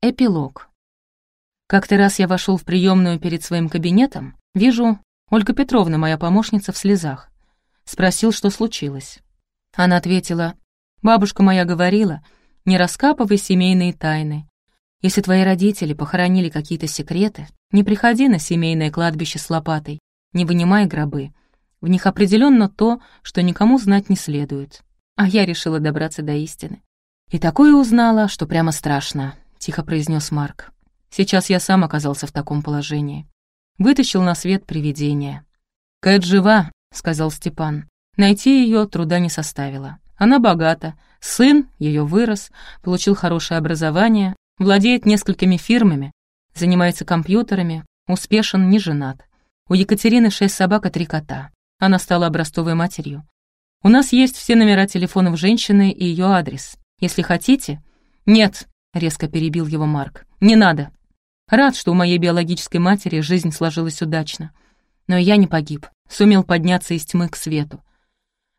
Эпилог. Как-то раз я вошел в приемную перед своим кабинетом, вижу, Ольга Петровна, моя помощница, в слезах. Спросил, что случилось. Она ответила, «Бабушка моя говорила, не раскапывай семейные тайны. Если твои родители похоронили какие-то секреты, не приходи на семейное кладбище с лопатой, не вынимай гробы. В них определенно то, что никому знать не следует». А я решила добраться до истины. И такое узнала, что прямо страшно. — тихо произнес Марк. «Сейчас я сам оказался в таком положении. Вытащил на свет привидение». «Кэт жива», — сказал Степан. «Найти ее труда не составило. Она богата, сын ее вырос, получил хорошее образование, владеет несколькими фирмами, занимается компьютерами, успешен, не женат. У Екатерины шесть собак и три кота. Она стала образцовой матерью. У нас есть все номера телефонов женщины и ее адрес. Если хотите...» «Нет», — резко перебил его Марк. «Не надо. Рад, что у моей биологической матери жизнь сложилась удачно. Но я не погиб, сумел подняться из тьмы к свету.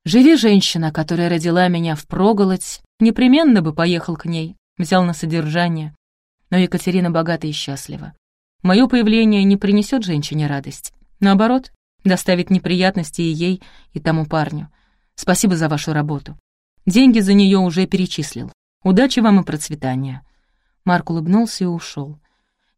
Живи женщина, которая родила меня в проголодь, непременно бы поехал к ней, взял на содержание. Но Екатерина богата и счастлива. Мое появление не принесет женщине радость. Наоборот, доставит неприятности и ей, и тому парню. Спасибо за вашу работу. Деньги за нее уже перечислил. Удачи вам и процветания». Марк улыбнулся и ушел.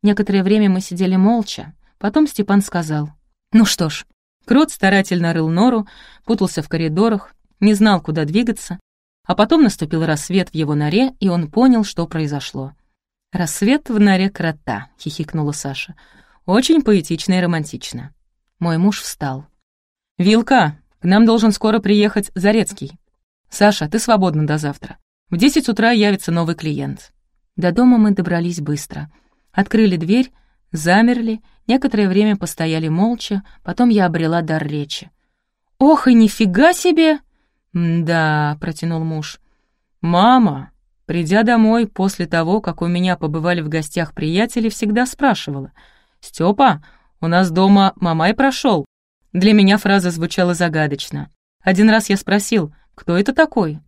Некоторое время мы сидели молча. Потом Степан сказал. «Ну что ж». Крот старательно рыл нору, путался в коридорах, не знал, куда двигаться. А потом наступил рассвет в его норе, и он понял, что произошло. «Рассвет в норе крота», — хихикнула Саша. «Очень поэтично и романтично». Мой муж встал. «Вилка, к нам должен скоро приехать Зарецкий. Саша, ты свободна до завтра. В десять утра явится новый клиент. До дома мы добрались быстро. Открыли дверь, замерли, некоторое время постояли молча, потом я обрела дар речи. «Ох, и нифига себе!» «Да», — протянул муж. «Мама, придя домой после того, как у меня побывали в гостях приятели, всегда спрашивала. «Стёпа, у нас дома мамай прошел. Для меня фраза звучала загадочно. Один раз я спросил, кто это такой?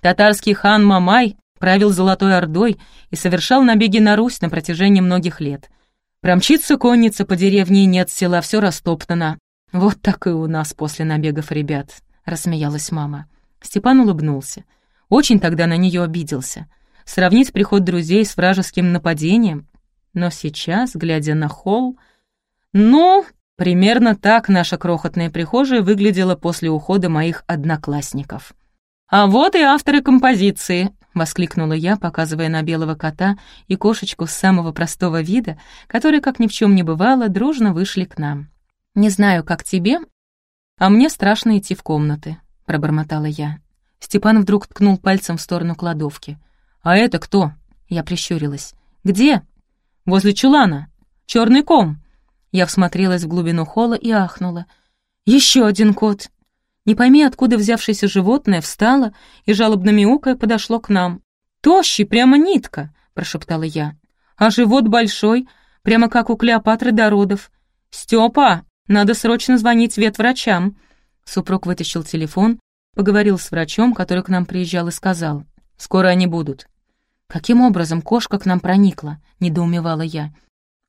Татарский хан Мамай правил Золотой Ордой и совершал набеги на Русь на протяжении многих лет. Промчится конница по деревне, нет села, все растоптано. Вот так и у нас после набегов ребят, рассмеялась мама. Степан улыбнулся. Очень тогда на нее обиделся. Сравнить приход друзей с вражеским нападением. Но сейчас, глядя на холл... Ну, примерно так наша крохотная прихожая выглядела после ухода моих одноклассников. «А вот и авторы композиции!» — воскликнула я, показывая на белого кота и кошечку с самого простого вида, которые, как ни в чем не бывало, дружно вышли к нам. «Не знаю, как тебе, а мне страшно идти в комнаты», — пробормотала я. Степан вдруг ткнул пальцем в сторону кладовки. «А это кто?» — я прищурилась. «Где?» «Возле чулана. Черный ком». Я всмотрелась в глубину холла и ахнула. «Еще один кот!» Не пойми, откуда взявшееся животное встало и жалобно мяукая подошло к нам. «Тощий, прямо нитка!» — прошептала я. «А живот большой, прямо как у Клеопатры до родов. Степа, надо срочно звонить ветврачам!» Супруг вытащил телефон, поговорил с врачом, который к нам приезжал, и сказал. «Скоро они будут». «Каким образом кошка к нам проникла?» — недоумевала я.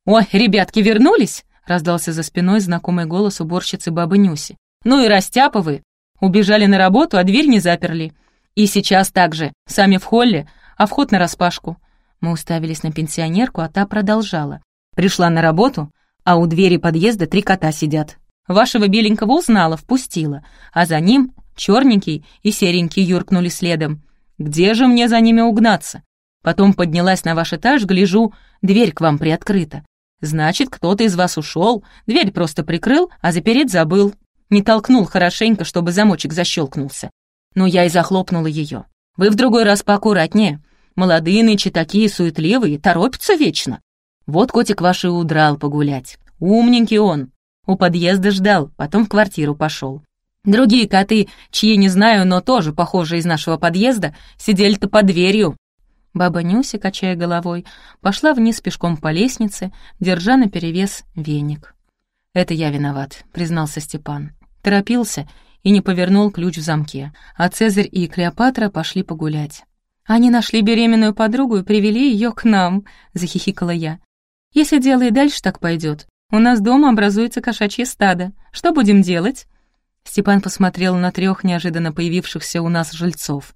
«Ой, ребятки вернулись?» — раздался за спиной знакомый голос уборщицы бабы Нюси. «Ну и растяповы! Убежали на работу, а дверь не заперли. И сейчас так же, сами в холле, а вход нараспашку. Мы уставились на пенсионерку, а та продолжала. Пришла на работу, а у двери подъезда три кота сидят. Вашего беленького узнала, впустила, а за ним черненький и серенький юркнули следом. Где же мне за ними угнаться? Потом поднялась на ваш этаж, гляжу, дверь к вам приоткрыта. Значит, кто-то из вас ушел, дверь просто прикрыл, а запереть забыл. Не толкнул хорошенько, чтобы замочек защелкнулся. Но я и захлопнула ее. Вы в другой раз поаккуратнее. Молодые нынче такие суетливые, торопятся вечно. Вот котик ваш и удрал погулять. Умненький он. У подъезда ждал, потом в квартиру пошел. Другие коты, чьи не знаю, но тоже похожие из нашего подъезда, сидели-то под дверью. Баба Нюся, качая головой, пошла вниз пешком по лестнице, держа наперевес веник. «Это я виноват», — признался Степан. Торопился и не повернул ключ в замке, а Цезарь и Клеопатра пошли погулять. Они нашли беременную подругу и привели ее к нам», — захихикала я. «Если дело и дальше так пойдет, у нас дома образуется кошачье стадо. Что будем делать?» Степан посмотрел на трех неожиданно появившихся у нас жильцов.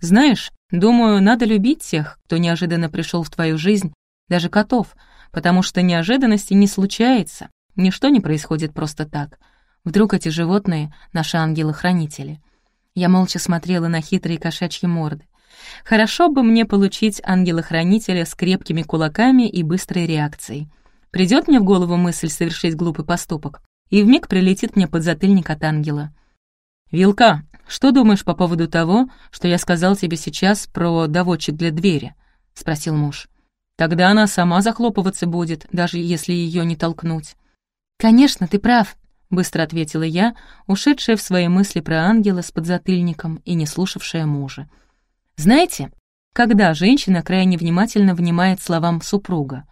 «Знаешь, думаю, надо любить тех, кто неожиданно пришел в твою жизнь, даже котов, потому что неожиданности не случается, ничто не происходит просто так. Вдруг эти животные — наши ангелы-хранители». Я молча смотрела на хитрые кошачьи морды. Хорошо бы мне получить ангела-хранителя с крепкими кулаками и быстрой реакцией. Придет мне в голову мысль совершить глупый поступок, и вмиг прилетит мне подзатыльник от ангела. «Вилка, что думаешь по поводу того, что я сказал тебе сейчас про доводчик для двери?» — спросил муж. «Тогда она сама захлопываться будет, даже если ее не толкнуть». «Конечно, ты прав», — быстро ответила я, ушедшая в свои мысли про ангела с подзатыльником и не слушавшая мужа. Знаете, когда женщина крайне внимательно внимает словам супруга?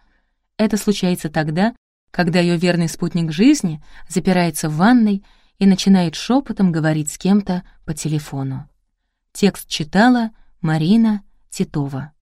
Это случается тогда, когда ее верный спутник жизни запирается в ванной и начинает шепотом говорить с кем-то по телефону. Текст читала Марина Титова.